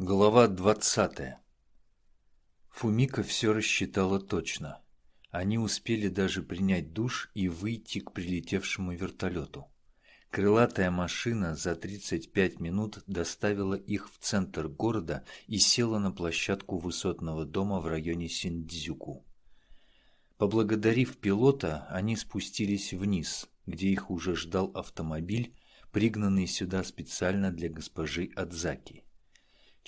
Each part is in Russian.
Глава двадцатая Фумика все рассчитала точно. Они успели даже принять душ и выйти к прилетевшему вертолету. Крылатая машина за 35 минут доставила их в центр города и села на площадку высотного дома в районе Синдзюку. Поблагодарив пилота, они спустились вниз, где их уже ждал автомобиль, пригнанный сюда специально для госпожи Адзаки.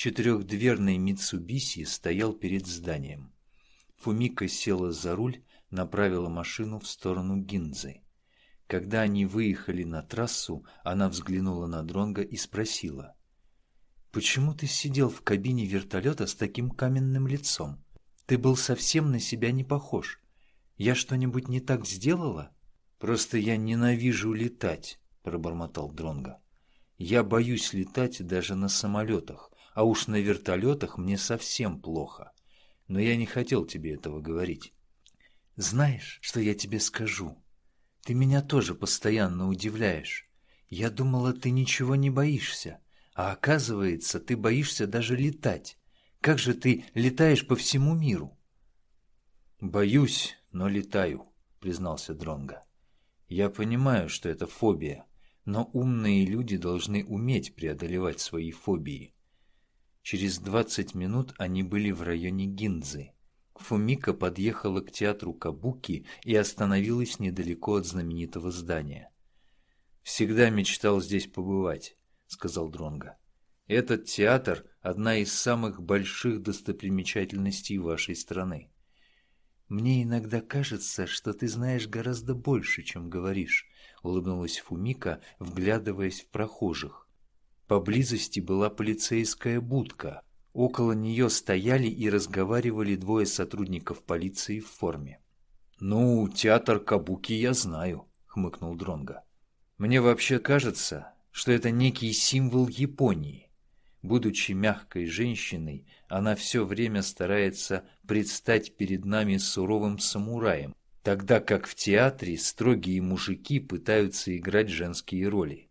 Четырехдверный Митсубиси стоял перед зданием. Фумика села за руль, направила машину в сторону Гинзы. Когда они выехали на трассу, она взглянула на Дронга и спросила. «Почему ты сидел в кабине вертолета с таким каменным лицом? Ты был совсем на себя не похож. Я что-нибудь не так сделала?» «Просто я ненавижу летать», — пробормотал Дронга. «Я боюсь летать даже на самолетах а уж на вертолетах мне совсем плохо. Но я не хотел тебе этого говорить. Знаешь, что я тебе скажу? Ты меня тоже постоянно удивляешь. Я думала, ты ничего не боишься, а оказывается, ты боишься даже летать. Как же ты летаешь по всему миру? Боюсь, но летаю, признался Дронга. Я понимаю, что это фобия, но умные люди должны уметь преодолевать свои фобии. Через 20 минут они были в районе Гинзы. Фумика подъехала к театру Кабуки и остановилась недалеко от знаменитого здания. «Всегда мечтал здесь побывать», — сказал Дронга. «Этот театр — одна из самых больших достопримечательностей вашей страны». «Мне иногда кажется, что ты знаешь гораздо больше, чем говоришь», — улыбнулась Фумика, вглядываясь в прохожих. Поблизости была полицейская будка. Около нее стояли и разговаривали двое сотрудников полиции в форме. «Ну, театр Кабуки я знаю», — хмыкнул Дронга. «Мне вообще кажется, что это некий символ Японии. Будучи мягкой женщиной, она все время старается предстать перед нами суровым самураем, тогда как в театре строгие мужики пытаются играть женские роли.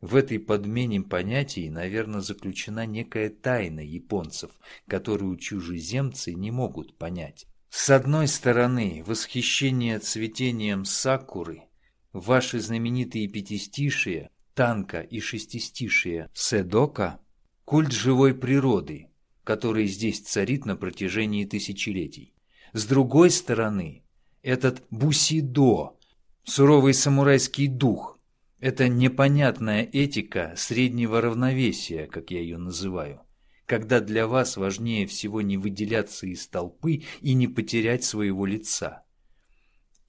В этой подмене понятий, наверное, заключена некая тайна японцев, которую чужеземцы не могут понять. С одной стороны, восхищение цветением сакуры, ваши знаменитые пятистишие, танка и шестистишие седока, культ живой природы, который здесь царит на протяжении тысячелетий. С другой стороны, этот бусидо, суровый самурайский дух, это непонятная этика среднего равновесия, как я ее называю, когда для вас важнее всего не выделяться из толпы и не потерять своего лица.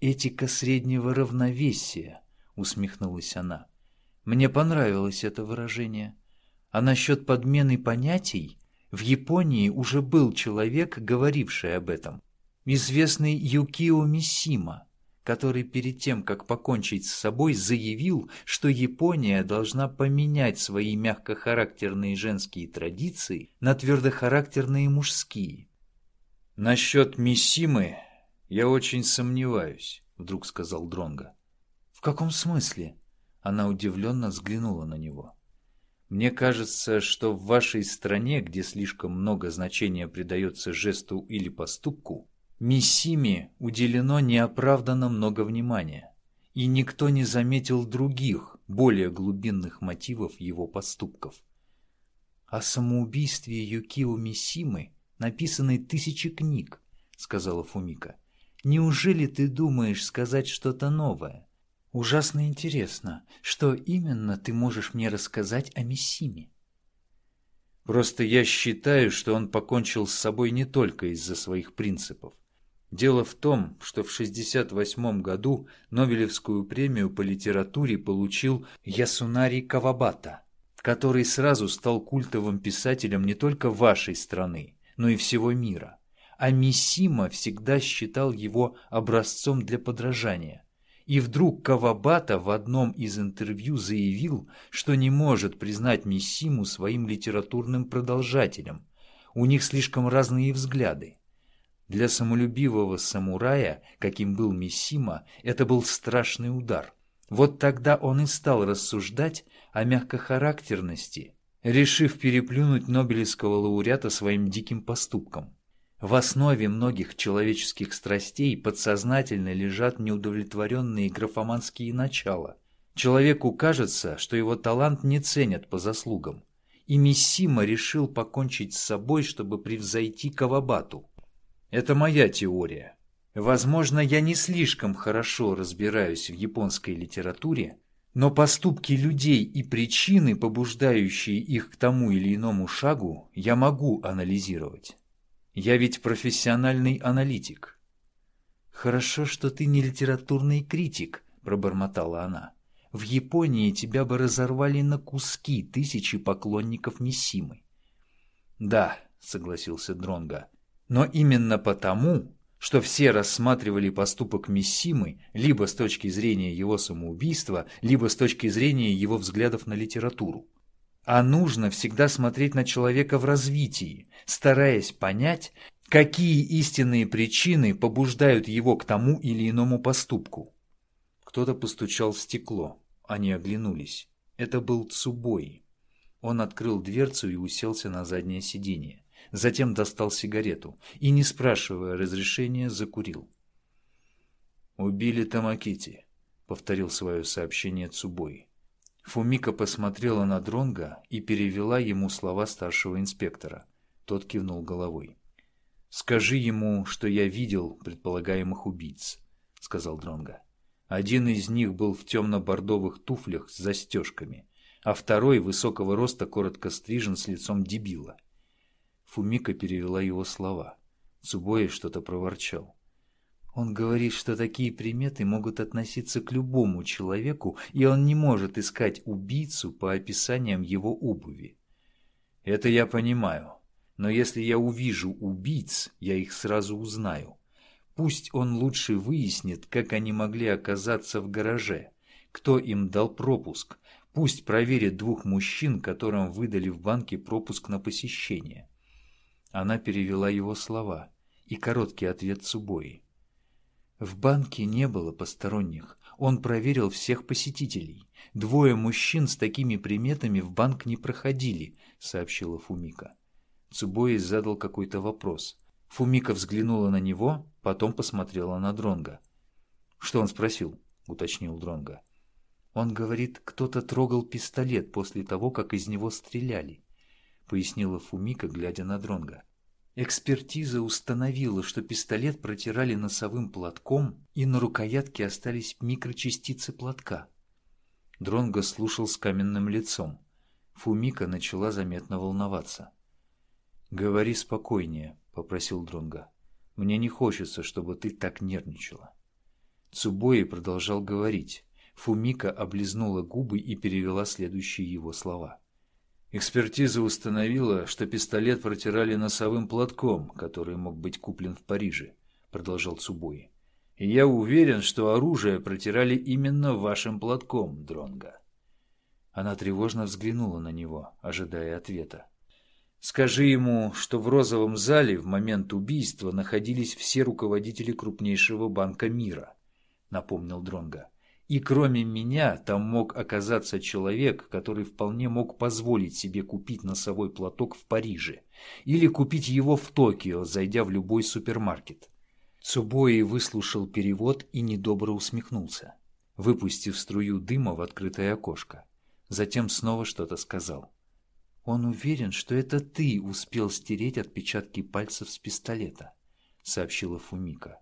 «Этика среднего равновесия», — усмехнулась она. «Мне понравилось это выражение. А насчет подмены понятий, в Японии уже был человек, говоривший об этом. Известный Юкио Мисима который перед тем, как покончить с собой, заявил, что Япония должна поменять свои мягкохарактерные женские традиции на твердохарактерные мужские. «Насчет Мисимы я очень сомневаюсь», — вдруг сказал Дронга. «В каком смысле?» Она удивленно взглянула на него. «Мне кажется, что в вашей стране, где слишком много значения придается жесту или поступку, Миссиме уделено неоправданно много внимания, и никто не заметил других, более глубинных мотивов его поступков. «О самоубийстве Юкио Мисимы написаны тысячи книг», — сказала Фумика. «Неужели ты думаешь сказать что-то новое? Ужасно интересно, что именно ты можешь мне рассказать о Миссиме?» «Просто я считаю, что он покончил с собой не только из-за своих принципов. Дело в том, что в 1968 году Нобелевскую премию по литературе получил Ясунари Кавабата, который сразу стал культовым писателем не только вашей страны, но и всего мира. А Мисима всегда считал его образцом для подражания. И вдруг Кавабата в одном из интервью заявил, что не может признать Мисиму своим литературным продолжателем. У них слишком разные взгляды. Для самолюбивого самурая, каким был Мисима, это был страшный удар. Вот тогда он и стал рассуждать о мягкохарактерности решив переплюнуть Нобелевского лауреата своим диким поступком. В основе многих человеческих страстей подсознательно лежат неудовлетворенные графоманские начала. Человеку кажется, что его талант не ценят по заслугам. И Миссима решил покончить с собой, чтобы превзойти Кавабату. Это моя теория. Возможно, я не слишком хорошо разбираюсь в японской литературе, но поступки людей и причины, побуждающие их к тому или иному шагу, я могу анализировать. Я ведь профессиональный аналитик. Хорошо, что ты не литературный критик, пробормотала она. В Японии тебя бы разорвали на куски тысячи поклонников Миссимы. Да, согласился Дронга. Но именно потому, что все рассматривали поступок Миссимы либо с точки зрения его самоубийства, либо с точки зрения его взглядов на литературу. А нужно всегда смотреть на человека в развитии, стараясь понять, какие истинные причины побуждают его к тому или иному поступку. Кто-то постучал в стекло. Они оглянулись. Это был Цубой. Он открыл дверцу и уселся на заднее сиденье. Затем достал сигарету и, не спрашивая разрешения, закурил. «Убили Тамакити», — повторил свое сообщение Цубой. Фумика посмотрела на Дронга и перевела ему слова старшего инспектора. Тот кивнул головой. «Скажи ему, что я видел предполагаемых убийц», — сказал Дронга. Один из них был в темно-бордовых туфлях с застежками, а второй высокого роста коротко стрижен с лицом дебила. Фумика перевела его слова. Цубои что-то проворчал. Он говорит, что такие приметы могут относиться к любому человеку, и он не может искать убийцу по описаниям его обуви. Это я понимаю. Но если я увижу убийц, я их сразу узнаю. Пусть он лучше выяснит, как они могли оказаться в гараже, кто им дал пропуск. Пусть проверит двух мужчин, которым выдали в банке пропуск на посещение. Она перевела его слова и короткий ответ Цубои. В банке не было посторонних. Он проверил всех посетителей. Двое мужчин с такими приметами в банк не проходили, сообщила Фумика. Цубои задал какой-то вопрос. Фумика взглянула на него, потом посмотрела на Дронга. Что он спросил? уточнил Дронга. Он говорит, кто-то трогал пистолет после того, как из него стреляли пояснила Фумика, глядя на Дронга. Экспертиза установила, что пистолет протирали носовым платком, и на рукоятке остались микрочастицы платка. Дронго слушал с каменным лицом. Фумика начала заметно волноваться. «Говори спокойнее», — попросил Дронго. «Мне не хочется, чтобы ты так нервничала». Цубои продолжал говорить. Фумика облизнула губы и перевела следующие его слова. Экспертиза установила, что пистолет протирали носовым платком, который мог быть куплен в Париже, продолжал Цубой. И я уверен, что оружие протирали именно вашим платком, Дронга. Она тревожно взглянула на него, ожидая ответа. Скажи ему, что в розовом зале в момент убийства находились все руководители крупнейшего банка мира, напомнил Дронга. И кроме меня там мог оказаться человек, который вполне мог позволить себе купить носовой платок в Париже или купить его в Токио, зайдя в любой супермаркет. Цубои выслушал перевод и недобро усмехнулся, выпустив струю дыма в открытое окошко. Затем снова что-то сказал. «Он уверен, что это ты успел стереть отпечатки пальцев с пистолета», — сообщила Фумика.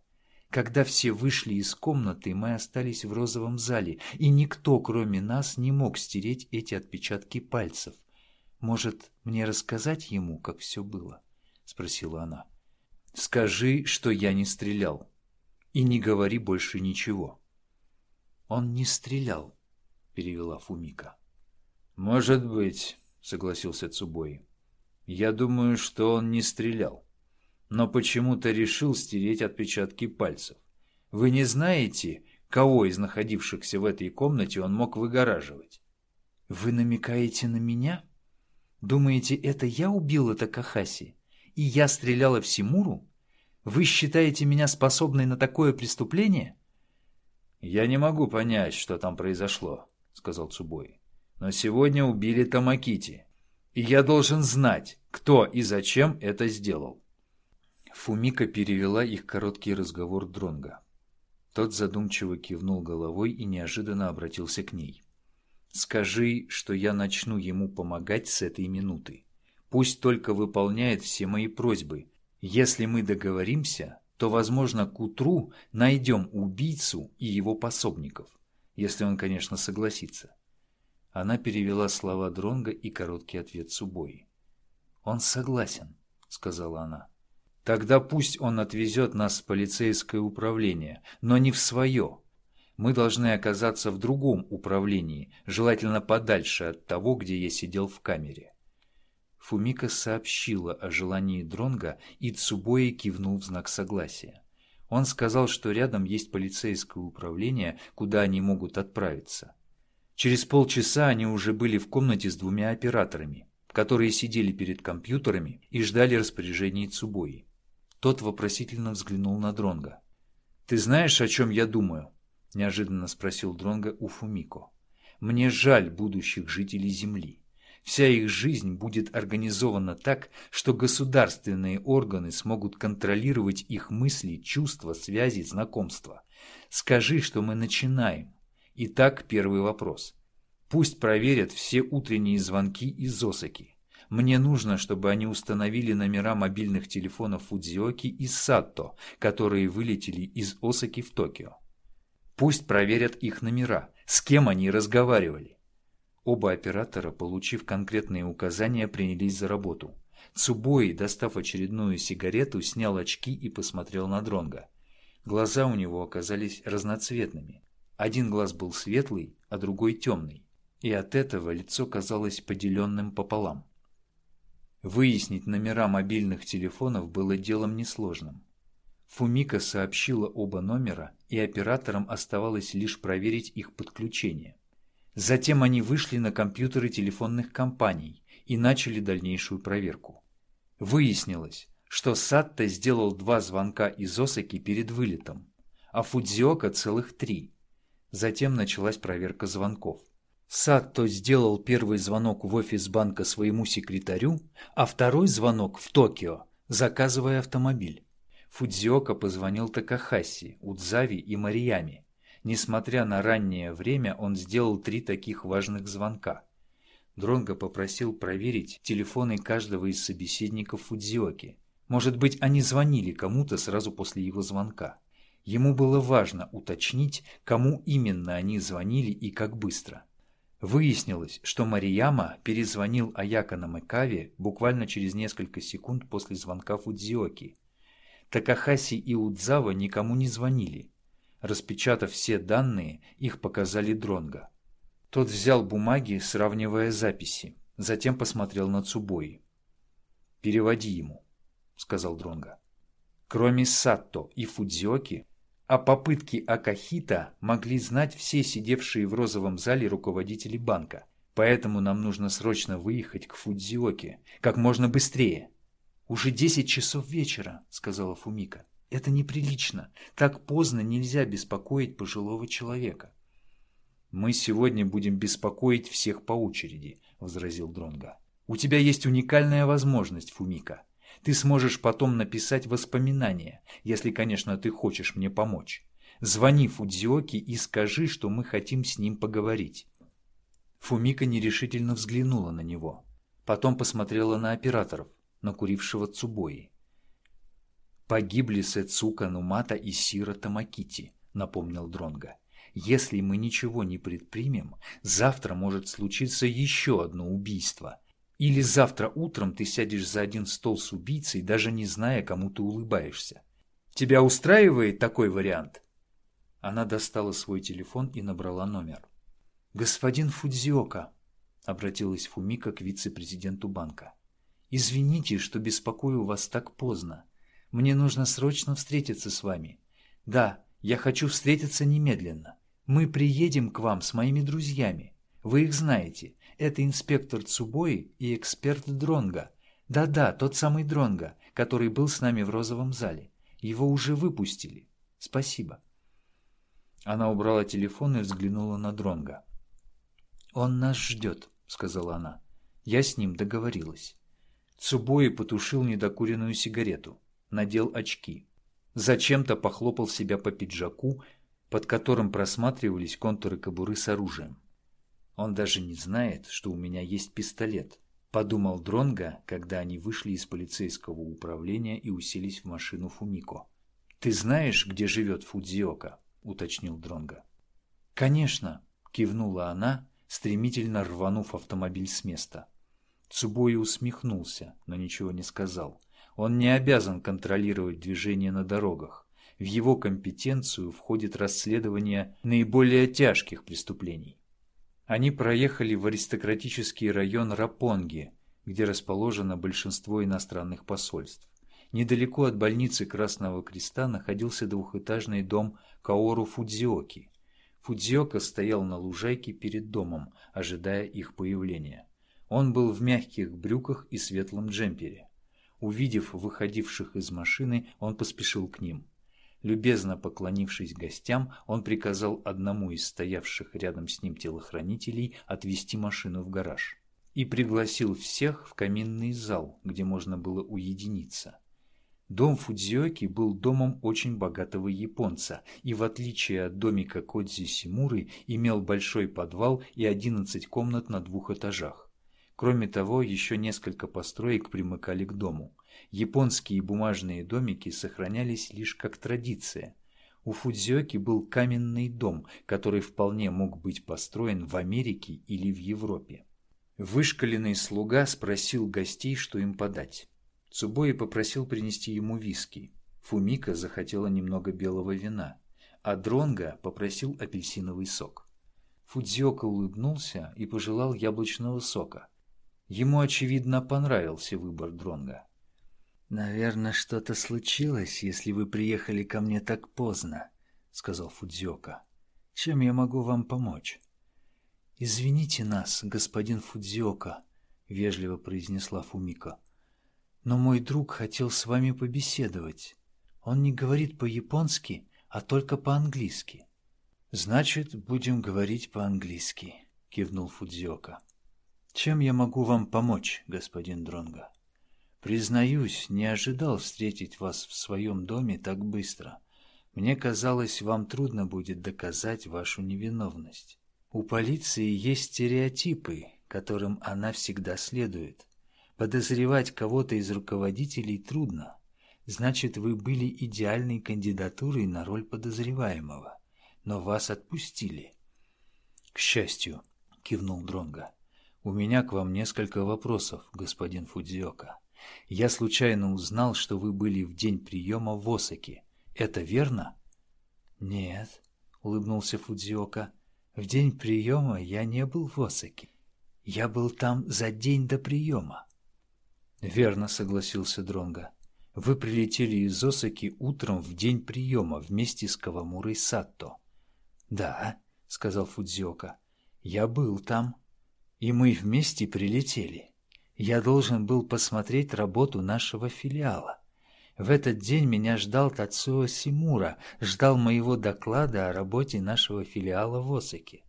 Когда все вышли из комнаты, мы остались в розовом зале, и никто, кроме нас, не мог стереть эти отпечатки пальцев. Может, мне рассказать ему, как все было? — спросила она. — Скажи, что я не стрелял. И не говори больше ничего. — Он не стрелял, — перевела Фумика. — Может быть, — согласился Цубой. — Я думаю, что он не стрелял но почему-то решил стереть отпечатки пальцев. Вы не знаете, кого из находившихся в этой комнате он мог выгораживать? Вы намекаете на меня? Думаете, это я убила Такахаси? И я стреляла в Симуру? Вы считаете меня способной на такое преступление? Я не могу понять, что там произошло, сказал Цубой. Но сегодня убили Тамакити. И я должен знать, кто и зачем это сделал. Фумика перевела их короткий разговор Дронга. Тот задумчиво кивнул головой и неожиданно обратился к ней. «Скажи, что я начну ему помогать с этой минуты. Пусть только выполняет все мои просьбы. Если мы договоримся, то, возможно, к утру найдем убийцу и его пособников, если он, конечно, согласится. Она перевела слова Дронга и короткий ответ Субои. «Он согласен», — сказала она. «Тогда пусть он отвезет нас в полицейское управление, но не в свое. Мы должны оказаться в другом управлении, желательно подальше от того, где я сидел в камере». Фумика сообщила о желании Дронга, и Цубои кивнул в знак согласия. Он сказал, что рядом есть полицейское управление, куда они могут отправиться. Через полчаса они уже были в комнате с двумя операторами, которые сидели перед компьютерами и ждали распоряжений Цубои. Тот вопросительно взглянул на Дронга. «Ты знаешь, о чем я думаю?» – неожиданно спросил Дронга у Фумико. «Мне жаль будущих жителей Земли. Вся их жизнь будет организована так, что государственные органы смогут контролировать их мысли, чувства, связи, знакомства. Скажи, что мы начинаем. Итак, первый вопрос. Пусть проверят все утренние звонки из Осаки. Мне нужно, чтобы они установили номера мобильных телефонов Фудзиоки и Сатто, которые вылетели из Осаки в Токио. Пусть проверят их номера, с кем они разговаривали. Оба оператора, получив конкретные указания, принялись за работу. Цубои, достав очередную сигарету, снял очки и посмотрел на Дронга. Глаза у него оказались разноцветными. Один глаз был светлый, а другой темный, и от этого лицо казалось поделенным пополам. Выяснить номера мобильных телефонов было делом несложным. Фумика сообщила оба номера, и операторам оставалось лишь проверить их подключение. Затем они вышли на компьютеры телефонных компаний и начали дальнейшую проверку. Выяснилось, что Сатта сделал два звонка из Осаки перед вылетом, а Фудзиока целых три – Затем началась проверка звонков. Сатто сделал первый звонок в офис банка своему секретарю, а второй звонок в Токио, заказывая автомобиль. Фудзиока позвонил Такахаси, Удзави и Мариями. Несмотря на раннее время, он сделал три таких важных звонка. Дронго попросил проверить телефоны каждого из собеседников Фудзиоки. Может быть, они звонили кому-то сразу после его звонка. Ему было важно уточнить, кому именно они звонили и как быстро. Выяснилось, что Марияма перезвонил Аяка Намекаве буквально через несколько секунд после звонка Фудзиоки. Такахаси и Удзава никому не звонили. Распечатав все данные, их показали Дронга. Тот взял бумаги, сравнивая записи, затем посмотрел на Цубои. «Переводи ему», — сказал Дронга. Кроме Сатто и Фудзиоки, о попытке Акахита могли знать все сидевшие в розовом зале руководители банка. Поэтому нам нужно срочно выехать к Фудзиоке, как можно быстрее. «Уже десять часов вечера», — сказала Фумика. «Это неприлично. Так поздно нельзя беспокоить пожилого человека». «Мы сегодня будем беспокоить всех по очереди», — возразил Дронга. «У тебя есть уникальная возможность, Фумика. Ты сможешь потом написать воспоминания, если, конечно, ты хочешь мне помочь. Звони Фудзиоки и скажи, что мы хотим с ним поговорить». Фумика нерешительно взглянула на него. Потом посмотрела на операторов, на курившего Цубои. «Погибли Сэцука Нумата и Сира Тамакити», — напомнил Дронга. «Если мы ничего не предпримем, завтра может случиться еще одно убийство, или завтра утром ты сядешь за один стол с убийцей, даже не зная, кому ты улыбаешься. Тебя устраивает такой вариант?» Она достала свой телефон и набрала номер. «Господин Фудзиока», — обратилась Фумика к вице-президенту банка, — «извините, что беспокою вас так поздно. Мне нужно срочно встретиться с вами. Да, я хочу встретиться немедленно. Мы приедем к вам с моими друзьями. Вы их знаете. Это инспектор Цубой и эксперт Дронга. Да-да, тот самый Дронга, который был с нами в розовом зале. Его уже выпустили. Спасибо. Она убрала телефон и взглянула на Дронга. «Он нас ждет», — сказала она. Я с ним договорилась. Цубои потушил недокуренную сигарету, надел очки. Зачем-то похлопал себя по пиджаку, под которым просматривались контуры кобуры с оружием. Он даже не знает, что у меня есть пистолет, подумал Дронга, когда они вышли из полицейского управления и уселись в машину Фумико. Ты знаешь, где живет Фудзиока? уточнил Дронга. Конечно, кивнула она, стремительно рванув автомобиль с места. Цубои усмехнулся, но ничего не сказал. Он не обязан контролировать движение на дорогах. В его компетенцию входит расследование наиболее тяжких преступлений. Они проехали в аристократический район Рапонги, где расположено большинство иностранных посольств. Недалеко от больницы Красного Креста находился двухэтажный дом Каору Фудзиоки. Фудзиока стоял на лужайке перед домом, ожидая их появления. Он был в мягких брюках и светлом джемпере. Увидев выходивших из машины, он поспешил к ним. Любезно поклонившись гостям, он приказал одному из стоявших рядом с ним телохранителей отвезти машину в гараж и пригласил всех в каминный зал, где можно было уединиться. Дом Фудзиоки был домом очень богатого японца и, в отличие от домика Кодзи Симуры, имел большой подвал и 11 комнат на двух этажах. Кроме того, еще несколько построек примыкали к дому. Японские бумажные домики сохранялись лишь как традиция. У Фудзиоки был каменный дом, который вполне мог быть построен в Америке или в Европе. Вышкаленный слуга спросил гостей, что им подать. Цубои попросил принести ему виски. Фумика захотела немного белого вина, а Дронга попросил апельсиновый сок. Фудзиока улыбнулся и пожелал яблочного сока – Ему, очевидно, понравился выбор Дронга. «Наверное, что-то случилось, если вы приехали ко мне так поздно», — сказал Фудзиока. «Чем я могу вам помочь?» «Извините нас, господин Фудзиока», — вежливо произнесла Фумика. «Но мой друг хотел с вами побеседовать. Он не говорит по-японски, а только по-английски». «Значит, будем говорить по-английски», — кивнул Фудзиока. Чем я могу вам помочь, господин Дронга? Признаюсь, не ожидал встретить вас в своем доме так быстро. Мне казалось, вам трудно будет доказать вашу невиновность. У полиции есть стереотипы, которым она всегда следует. Подозревать кого-то из руководителей трудно. Значит, вы были идеальной кандидатурой на роль подозреваемого. Но вас отпустили. К счастью, кивнул Дронга. У меня к вам несколько вопросов, господин Фудзиока. Я случайно узнал, что вы были в день приема в Осаке. Это верно? Нет, улыбнулся Фудзиока. В день приема я не был в Осаке. Я был там за день до приема. Верно, согласился Дронга. Вы прилетели из Осаки утром в день приема вместе с Кавамурой Сатто. Да, сказал Фудзиока. Я был там. И мы вместе прилетели. Я должен был посмотреть работу нашего филиала. В этот день меня ждал Тацуо Симура, ждал моего доклада о работе нашего филиала в Осаке.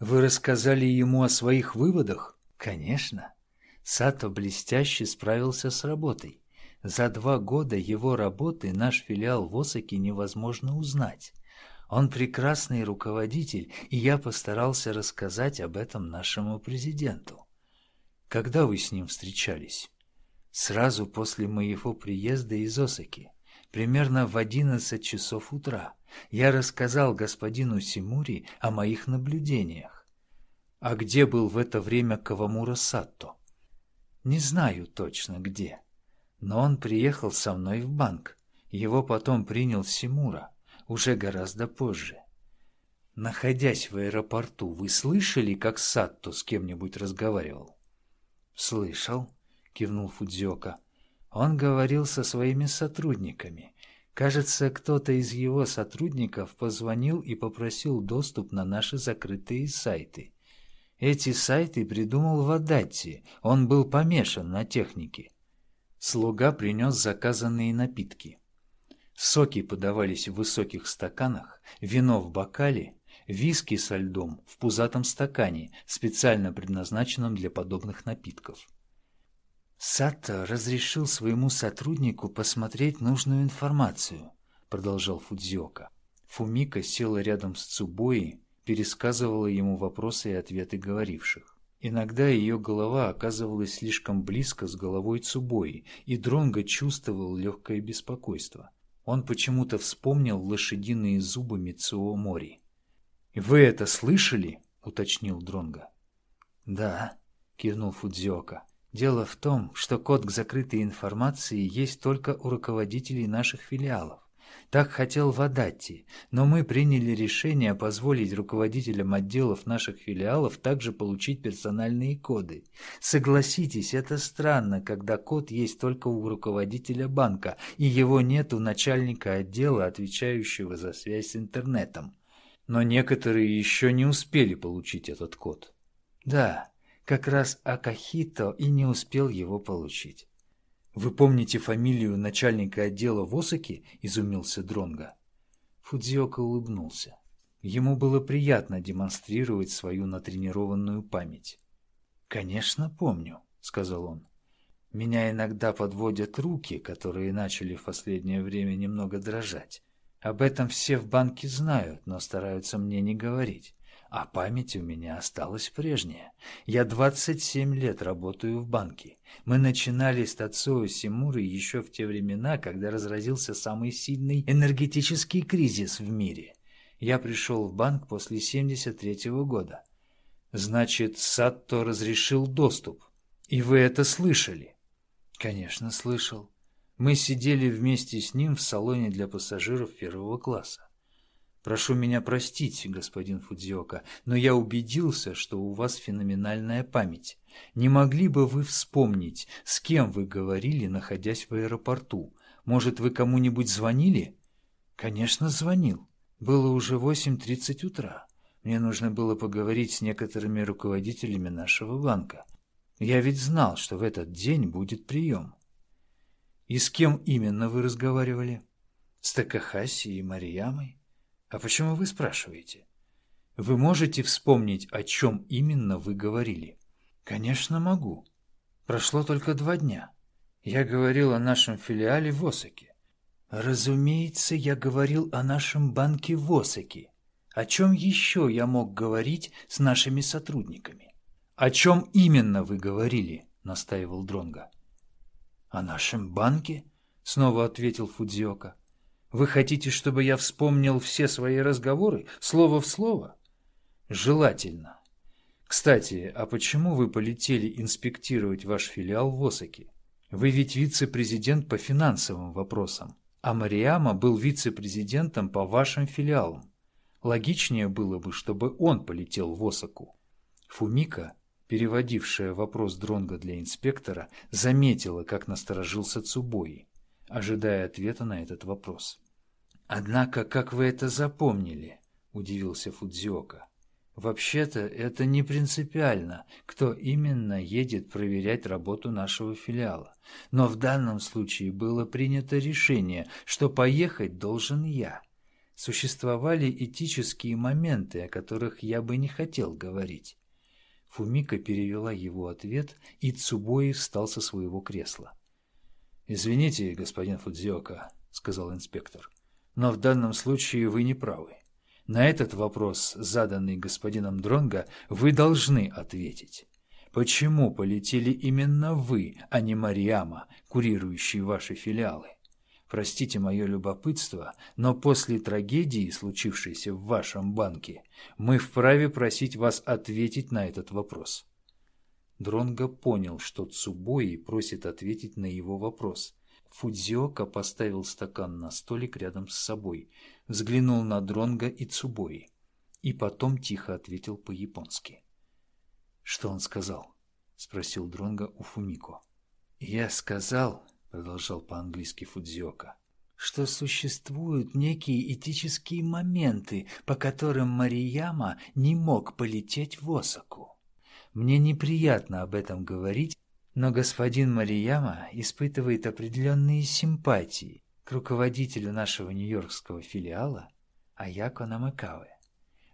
Вы рассказали ему о своих выводах? Конечно. Сато блестяще справился с работой. За два года его работы наш филиал в Осаке невозможно узнать. Он прекрасный руководитель, и я постарался рассказать об этом нашему президенту. Когда вы с ним встречались? Сразу после моего приезда из Осаки, примерно в 11 часов утра. Я рассказал господину Симури о моих наблюдениях. А где был в это время Кавамура Сатто? Не знаю точно где. Но он приехал со мной в банк. Его потом принял Симура уже гораздо позже. Находясь в аэропорту, вы слышали, как Сатто с кем-нибудь разговаривал? Слышал, кивнул Фудзиока. Он говорил со своими сотрудниками. Кажется, кто-то из его сотрудников позвонил и попросил доступ на наши закрытые сайты. Эти сайты придумал Вадатти, он был помешан на технике. Слуга принес заказанные напитки. Соки подавались в высоких стаканах, вино в бокале, виски со льдом в пузатом стакане, специально предназначенном для подобных напитков. Сатто разрешил своему сотруднику посмотреть нужную информацию, продолжал Фудзиока. Фумика села рядом с Цубои, пересказывала ему вопросы и ответы говоривших. Иногда ее голова оказывалась слишком близко с головой Цубои, и Дронго чувствовал легкое беспокойство. Он почему-то вспомнил лошадиные зубы Мицуо Мори. «Вы это слышали?» — уточнил Дронго. «Да», — кивнул Фудзиока. Дело в том, что код к закрытой информации есть только у руководителей наших филиалов. Так хотел Вадатти, но мы приняли решение позволить руководителям отделов наших филиалов также получить персональные коды. Согласитесь, это странно, когда код есть только у руководителя банка, и его нет у начальника отдела, отвечающего за связь с интернетом. Но некоторые еще не успели получить этот код. Да, как раз Акахито и не успел его получить. «Вы помните фамилию начальника отдела в Осаке?» – изумился Дронга. Фудзиока улыбнулся. Ему было приятно демонстрировать свою натренированную память. «Конечно, помню», — сказал он. «Меня иногда подводят руки, которые начали в последнее время немного дрожать. Об этом все в банке знают, но стараются мне не говорить. А память у меня осталась прежняя. Я 27 лет работаю в банке. Мы начинали с Тацуо Симуры еще в те времена, когда разразился самый сильный энергетический кризис в мире. Я пришел в банк после 73 -го года. Значит, Сатто разрешил доступ. И вы это слышали? Конечно, слышал. Мы сидели вместе с ним в салоне для пассажиров первого класса. Прошу меня простить, господин Фудзиока, но я убедился, что у вас феноменальная память. Не могли бы вы вспомнить, с кем вы говорили, находясь в аэропорту? Может, вы кому-нибудь звонили? Конечно, звонил. Было уже 8.30 утра. Мне нужно было поговорить с некоторыми руководителями нашего банка. Я ведь знал, что в этот день будет прием. И с кем именно вы разговаривали? С Такахаси и Мариямой. А почему вы спрашиваете? Вы можете вспомнить, о чем именно вы говорили? Конечно, могу. Прошло только два дня. Я говорил о нашем филиале в Осаке. Разумеется, я говорил о нашем банке в Осаке. О чем еще я мог говорить с нашими сотрудниками? О чем именно вы говорили? настаивал Дронга. О нашем банке? Снова ответил Фудзиока. Вы хотите, чтобы я вспомнил все свои разговоры, слово в слово? Желательно. Кстати, а почему вы полетели инспектировать ваш филиал в Осаке? Вы ведь вице-президент по финансовым вопросам, а Мариама был вице-президентом по вашим филиалам. Логичнее было бы, чтобы он полетел в Осаку. Фумика, переводившая вопрос Дронга для инспектора, заметила, как насторожился Цубои ожидая ответа на этот вопрос. «Однако, как вы это запомнили?» – удивился Фудзиока. «Вообще-то это не принципиально, кто именно едет проверять работу нашего филиала. Но в данном случае было принято решение, что поехать должен я. Существовали этические моменты, о которых я бы не хотел говорить». Фумика перевела его ответ, и Цубои встал со своего кресла. «Извините, господин Фудзиока», — сказал инспектор, — «но в данном случае вы не правы. На этот вопрос, заданный господином Дронго, вы должны ответить. Почему полетели именно вы, а не Мариама, курирующий ваши филиалы? Простите мое любопытство, но после трагедии, случившейся в вашем банке, мы вправе просить вас ответить на этот вопрос». Дронго понял, что Цубои просит ответить на его вопрос. Фудзиока поставил стакан на столик рядом с собой, взглянул на Дронго и Цубои и потом тихо ответил по-японски. «Что он сказал?» — спросил Дронго у Фумико. «Я сказал, — продолжал по-английски Фудзиока, — что существуют некие этические моменты, по которым Марияма не мог полететь в Осаку. Мне неприятно об этом говорить, но господин Марияма испытывает определенные симпатии к руководителю нашего нью-йоркского филиала Аяко Намакаве.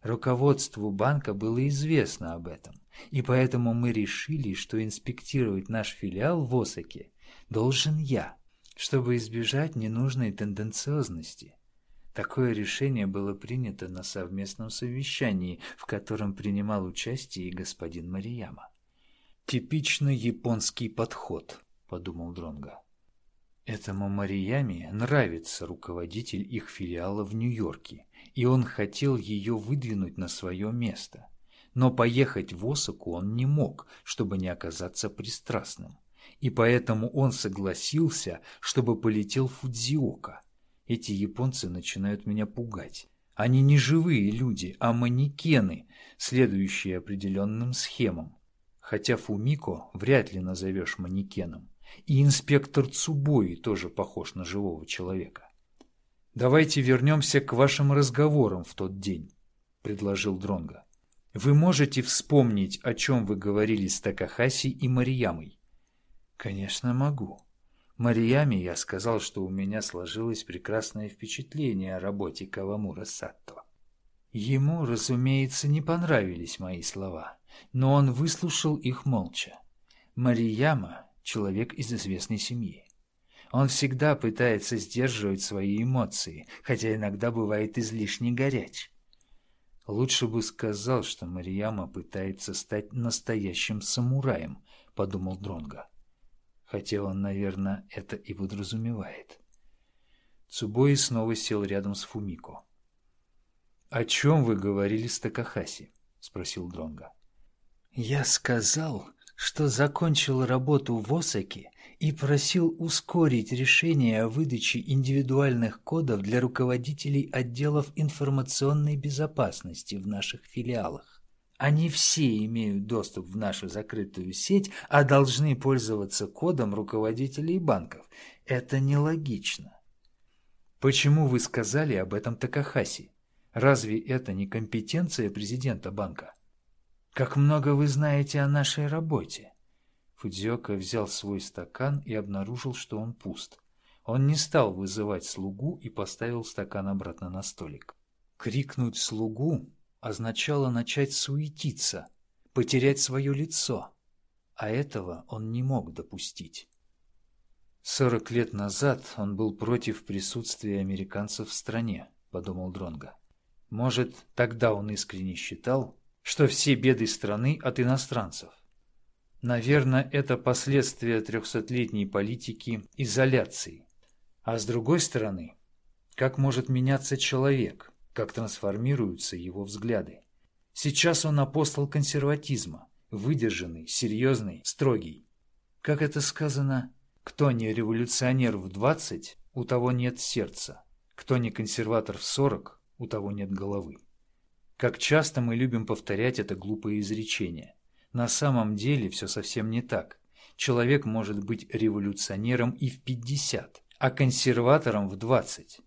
Руководству банка было известно об этом, и поэтому мы решили, что инспектировать наш филиал в Осаке должен я, чтобы избежать ненужной тенденциозности. Такое решение было принято на совместном совещании, в котором принимал участие и господин Марияма. «Типично японский подход», — подумал Дронга. Этому Марияме нравится руководитель их филиала в Нью-Йорке, и он хотел ее выдвинуть на свое место. Но поехать в Осаку он не мог, чтобы не оказаться пристрастным. И поэтому он согласился, чтобы полетел Фудзиока. Эти японцы начинают меня пугать. Они не живые люди, а манекены, следующие определенным схемам. Хотя Фумико вряд ли назовешь манекеном. И инспектор Цубои тоже похож на живого человека. «Давайте вернемся к вашим разговорам в тот день», — предложил Дронга. «Вы можете вспомнить, о чем вы говорили с Такахаси и Мариямой?» «Конечно могу. Марияме я сказал, что у меня сложилось прекрасное впечатление о работе Кавамура Сатто. Ему, разумеется, не понравились мои слова, но он выслушал их молча. Марияма человек из известной семьи. Он всегда пытается сдерживать свои эмоции, хотя иногда бывает излишне горяч. Лучше бы сказал, что Марияма пытается стать настоящим самураем, подумал Дронга. Хотя он, наверное, это и подразумевает. Цубои снова сел рядом с Фумико. «О чем вы говорили с Такахаси?» — спросил Дронга. «Я сказал, что закончил работу в Осаке и просил ускорить решение о выдаче индивидуальных кодов для руководителей отделов информационной безопасности в наших филиалах. Они все имеют доступ в нашу закрытую сеть, а должны пользоваться кодом руководителей банков. Это нелогично. Почему вы сказали об этом Такахаси? Разве это не компетенция президента банка? Как много вы знаете о нашей работе? Фудзиока взял свой стакан и обнаружил, что он пуст. Он не стал вызывать слугу и поставил стакан обратно на столик. Крикнуть слугу означало начать суетиться, потерять свое лицо, а этого он не мог допустить. Сорок лет назад он был против присутствия американцев в стране, подумал Дронга. Может, тогда он искренне считал, что все беды страны от иностранцев. Наверное, это последствия трехсотлетней политики изоляции. А с другой стороны, как может меняться человек, как трансформируются его взгляды. Сейчас он апостол консерватизма, выдержанный, серьезный, строгий. Как это сказано, кто не революционер в 20, у того нет сердца, кто не консерватор в 40, у того нет головы. Как часто мы любим повторять это глупое изречение. На самом деле все совсем не так. Человек может быть революционером и в 50, а консерватором в 20.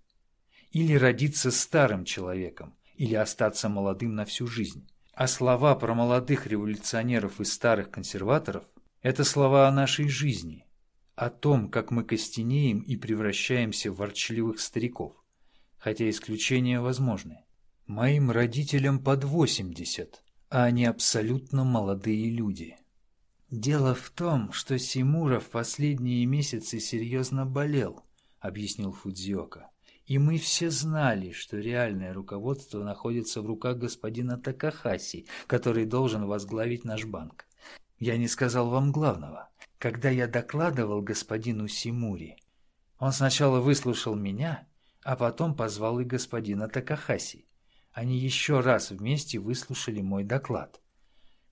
Или родиться старым человеком, или остаться молодым на всю жизнь. А слова про молодых революционеров и старых консерваторов – это слова о нашей жизни, о том, как мы костенеем и превращаемся в ворчливых стариков, хотя исключения возможны. Моим родителям под 80, а они абсолютно молодые люди. Дело в том, что Симура в последние месяцы серьезно болел, объяснил Фудзиока. И мы все знали, что реальное руководство находится в руках господина Такахаси, который должен возглавить наш банк. Я не сказал вам главного. Когда я докладывал господину Симури, он сначала выслушал меня, а потом позвал и господина Такахаси. Они еще раз вместе выслушали мой доклад.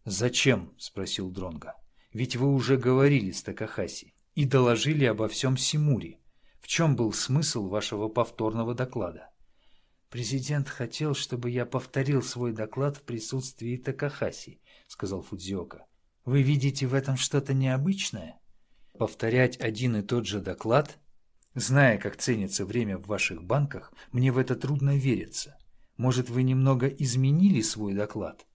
«Зачем?» – спросил Дронга. «Ведь вы уже говорили с Такахаси и доложили обо всем Симури. В чем был смысл вашего повторного доклада?» «Президент хотел, чтобы я повторил свой доклад в присутствии Такахаси», — сказал Фудзиока. «Вы видите в этом что-то необычное?» «Повторять один и тот же доклад?» «Зная, как ценится время в ваших банках, мне в это трудно верится. Может, вы немного изменили свой доклад?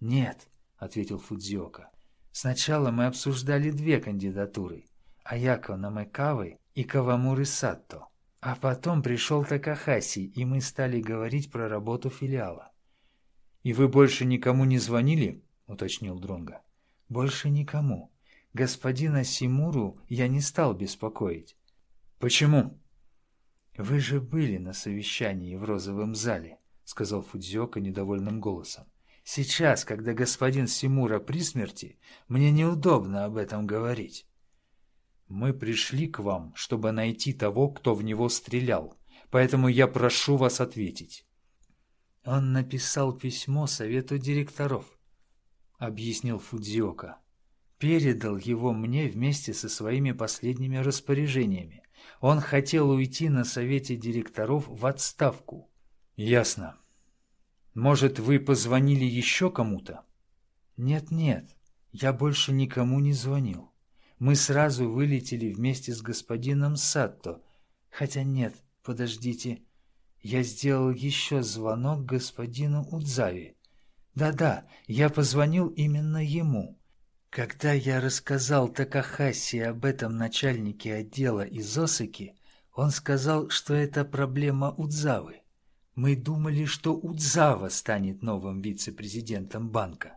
Нет, ответил Фудзиока. Сначала мы обсуждали две кандидатуры – Аяко Намекавы и Кавамуры Сатто. А потом пришел Такахаси, и мы стали говорить про работу филиала. «И вы больше никому не звонили?» — уточнил Дронга. «Больше никому. Господина Симуру я не стал беспокоить». «Почему?» «Вы же были на совещании в розовом зале», — сказал Фудзиока недовольным голосом. «Сейчас, когда господин Симура при смерти, мне неудобно об этом говорить». «Мы пришли к вам, чтобы найти того, кто в него стрелял, поэтому я прошу вас ответить». «Он написал письмо совету директоров», — объяснил Фудзиока. «Передал его мне вместе со своими последними распоряжениями. Он хотел уйти на совете директоров в отставку». «Ясно. Может, вы позвонили еще кому-то?» «Нет-нет, я больше никому не звонил. Мы сразу вылетели вместе с господином Сатто. Хотя нет, подождите, я сделал еще звонок господину Удзави. Да-да, я позвонил именно ему. Когда я рассказал Такахаси об этом начальнике отдела из Осаки, он сказал, что это проблема Удзавы. Мы думали, что Удзава станет новым вице-президентом банка.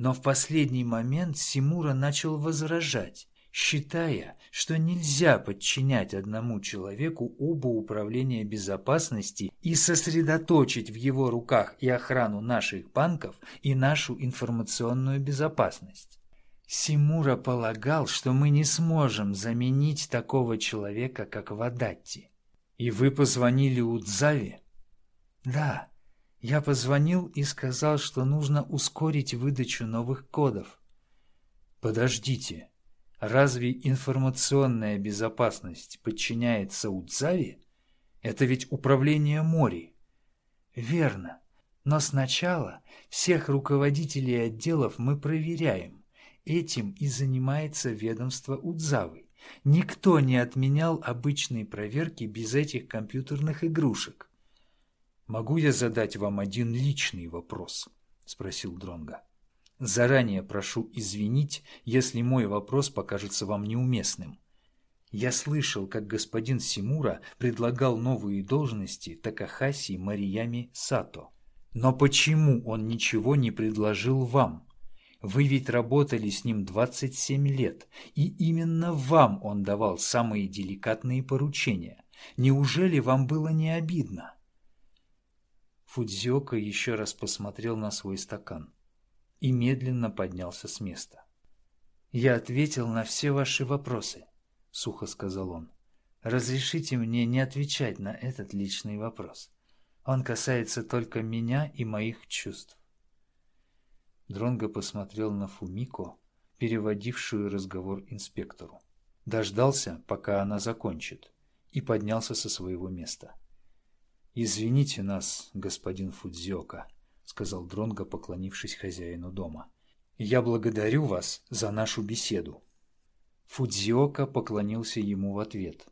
Но в последний момент Симура начал возражать считая, что нельзя подчинять одному человеку оба управления безопасности и сосредоточить в его руках и охрану наших банков, и нашу информационную безопасность. Симура полагал, что мы не сможем заменить такого человека, как Вадатти. И вы позвонили Удзаве? Да, я позвонил и сказал, что нужно ускорить выдачу новых кодов. Подождите, Разве информационная безопасность подчиняется УДЗАВе? Это ведь управление морей. Верно. Но сначала всех руководителей отделов мы проверяем. Этим и занимается ведомство УДЗАВы. Никто не отменял обычные проверки без этих компьютерных игрушек. «Могу я задать вам один личный вопрос?» – спросил Дронга. Заранее прошу извинить, если мой вопрос покажется вам неуместным. Я слышал, как господин Симура предлагал новые должности Такахаси Мариями Сато. Но почему он ничего не предложил вам? Вы ведь работали с ним 27 лет, и именно вам он давал самые деликатные поручения. Неужели вам было не обидно? Фудзиока еще раз посмотрел на свой стакан и медленно поднялся с места. «Я ответил на все ваши вопросы», — сухо сказал он. «Разрешите мне не отвечать на этот личный вопрос. Он касается только меня и моих чувств». Дронго посмотрел на Фумико, переводившую разговор инспектору. Дождался, пока она закончит, и поднялся со своего места. «Извините нас, господин Фудзиока», сказал Дронго, поклонившись хозяину дома. Я благодарю вас за нашу беседу. Фудзиока поклонился ему в ответ.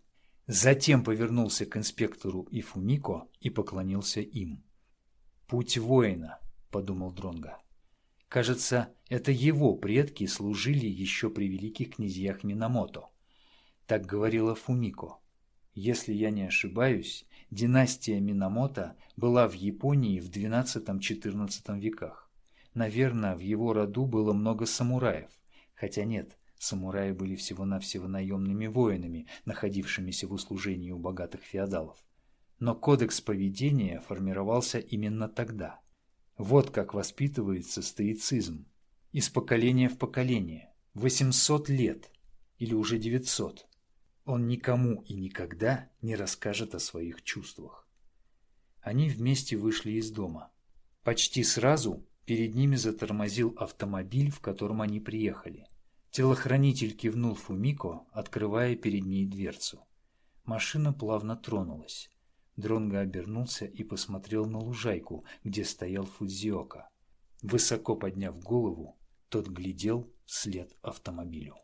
Затем повернулся к инспектору и Фумико и поклонился им. Путь воина, подумал Дронга. Кажется, это его предки служили еще при великих князьях Минамото. Так говорила Фумико. Если я не ошибаюсь, Династия Минамото была в Японии в XII-XIV веках. Наверное, в его роду было много самураев. Хотя нет, самураи были всего-навсего наемными воинами, находившимися в услужении у богатых феодалов. Но кодекс поведения формировался именно тогда. Вот как воспитывается стоицизм. Из поколения в поколение. 800 лет. Или уже 900. Он никому и никогда не расскажет о своих чувствах. Они вместе вышли из дома. Почти сразу перед ними затормозил автомобиль, в котором они приехали. Телохранитель кивнул Фумико, открывая перед ней дверцу. Машина плавно тронулась. Дронго обернулся и посмотрел на лужайку, где стоял Фудзиока. Высоко подняв голову, тот глядел вслед автомобилю.